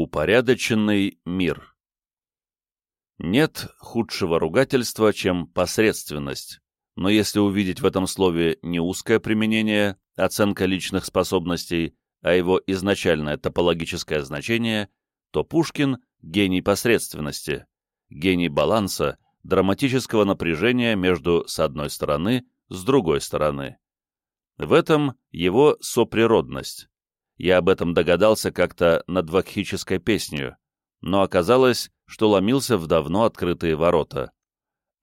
Упорядоченный мир Нет худшего ругательства, чем посредственность, но если увидеть в этом слове не узкое применение, оценка личных способностей, а его изначальное топологическое значение, то Пушкин — гений посредственности, гений баланса, драматического напряжения между с одной стороны, с другой стороны. В этом его соприродность. Я об этом догадался как-то над вакхической песнью, но оказалось, что ломился в давно открытые ворота.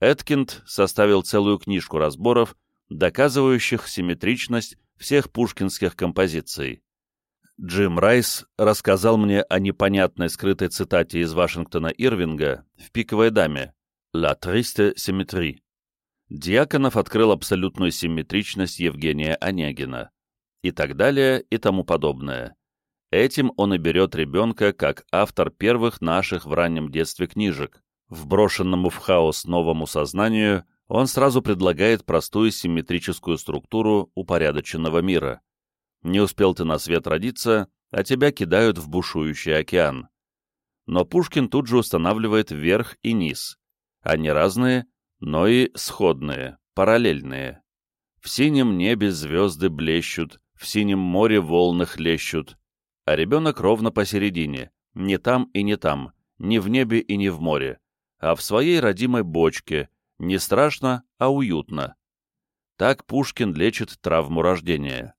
Эткинд составил целую книжку разборов, доказывающих симметричность всех пушкинских композиций. Джим Райс рассказал мне о непонятной скрытой цитате из Вашингтона Ирвинга в «Пиковой даме» «La triste symétrie». Дьяконов открыл абсолютную симметричность Евгения Онегина и так далее и тому подобное. Этим он и берет ребенка как автор первых наших в раннем детстве книжек. Вброшенному в хаос новому сознанию он сразу предлагает простую симметрическую структуру упорядоченного мира. Не успел ты на свет родиться, а тебя кидают в бушующий океан. Но Пушкин тут же устанавливает верх и низ. Они разные, но и сходные, параллельные. В синем небе звезды блещут, в синем море волны хлещут, а ребенок ровно посередине, не там и не там, не в небе и не в море, а в своей родимой бочке, не страшно, а уютно. Так Пушкин лечит травму рождения.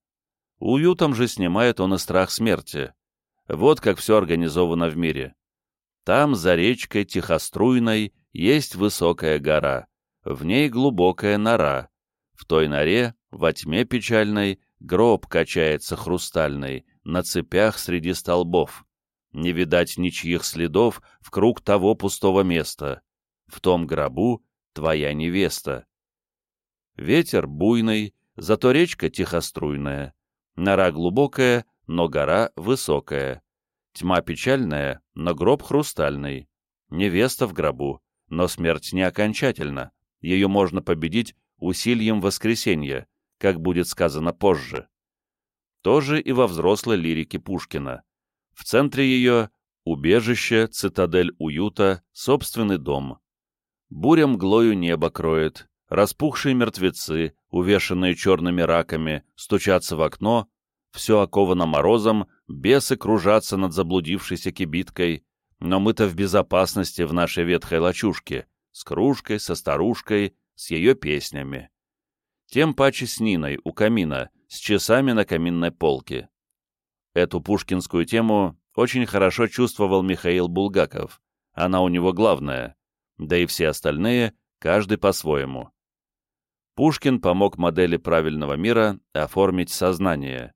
Уютом же снимает он и страх смерти. Вот как все организовано в мире. Там, за речкой тихоструйной, есть высокая гора, в ней глубокая нора. В той норе, во тьме печальной, Гроб качается хрустальный, на цепях среди столбов. Не видать ничьих следов в круг того пустого места. В том гробу твоя невеста. Ветер буйный, зато речка тихоструйная. Нора глубокая, но гора высокая. Тьма печальная, но гроб хрустальный. Невеста в гробу, но смерть не окончательна. Ее можно победить усилием воскресенья, как будет сказано позже. Тоже и во взрослой лирике Пушкина. В центре ее — убежище, цитадель уюта, собственный дом. Буря мглою небо кроет, распухшие мертвецы, увешанные черными раками, стучатся в окно, все оковано морозом, бесы кружатся над заблудившейся кибиткой, но мы-то в безопасности в нашей ветхой лачушке, с кружкой, со старушкой, с ее песнями тем паче с Ниной у камина, с часами на каминной полке. Эту пушкинскую тему очень хорошо чувствовал Михаил Булгаков, она у него главная, да и все остальные, каждый по-своему. Пушкин помог модели правильного мира оформить сознание.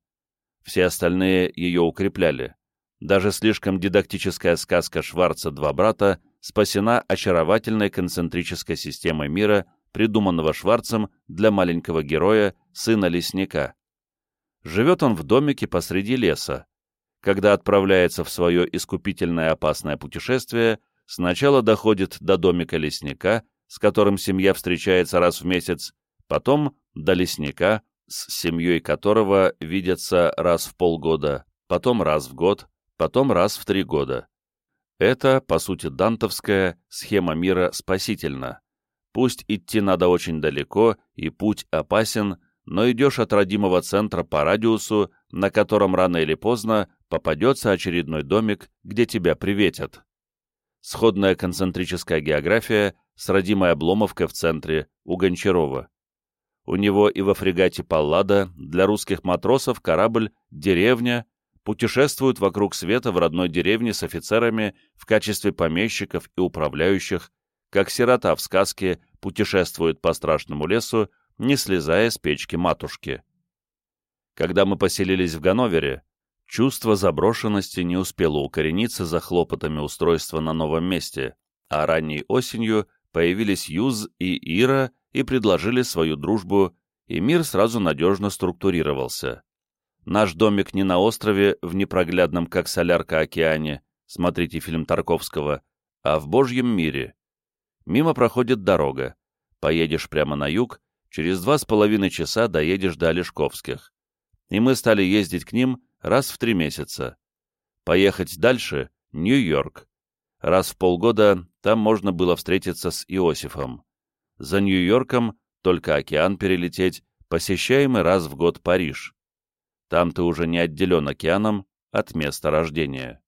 Все остальные ее укрепляли. Даже слишком дидактическая сказка Шварца «Два брата» спасена очаровательной концентрической системой мира придуманного Шварцем для маленького героя, сына лесника. Живет он в домике посреди леса. Когда отправляется в свое искупительное опасное путешествие, сначала доходит до домика лесника, с которым семья встречается раз в месяц, потом до лесника, с семьей которого видятся раз в полгода, потом раз в год, потом раз в три года. Это, по сути, дантовская схема мира спасительна. Пусть идти надо очень далеко, и путь опасен, но идешь от родимого центра по радиусу, на котором рано или поздно попадется очередной домик, где тебя приветят. Сходная концентрическая география с родимой обломовкой в центре, у Гончарова. У него и во фрегате «Паллада» для русских матросов корабль «Деревня» путешествует вокруг света в родной деревне с офицерами в качестве помещиков и управляющих, как сирота в сказке путешествует по страшному лесу, не слезая с печки матушки. Когда мы поселились в Ганновере, чувство заброшенности не успело укорениться за хлопотами устройства на новом месте, а ранней осенью появились Юз и Ира и предложили свою дружбу, и мир сразу надежно структурировался. Наш домик не на острове, в непроглядном, как солярка, океане, смотрите фильм Тарковского, а в Божьем мире, Мимо проходит дорога. Поедешь прямо на юг, через два с половиной часа доедешь до Олешковских. И мы стали ездить к ним раз в три месяца. Поехать дальше Нью-Йорк. Раз в полгода там можно было встретиться с Иосифом. За Нью-Йорком только океан перелететь, посещаемый раз в год Париж. Там ты уже не отделен океаном от места рождения.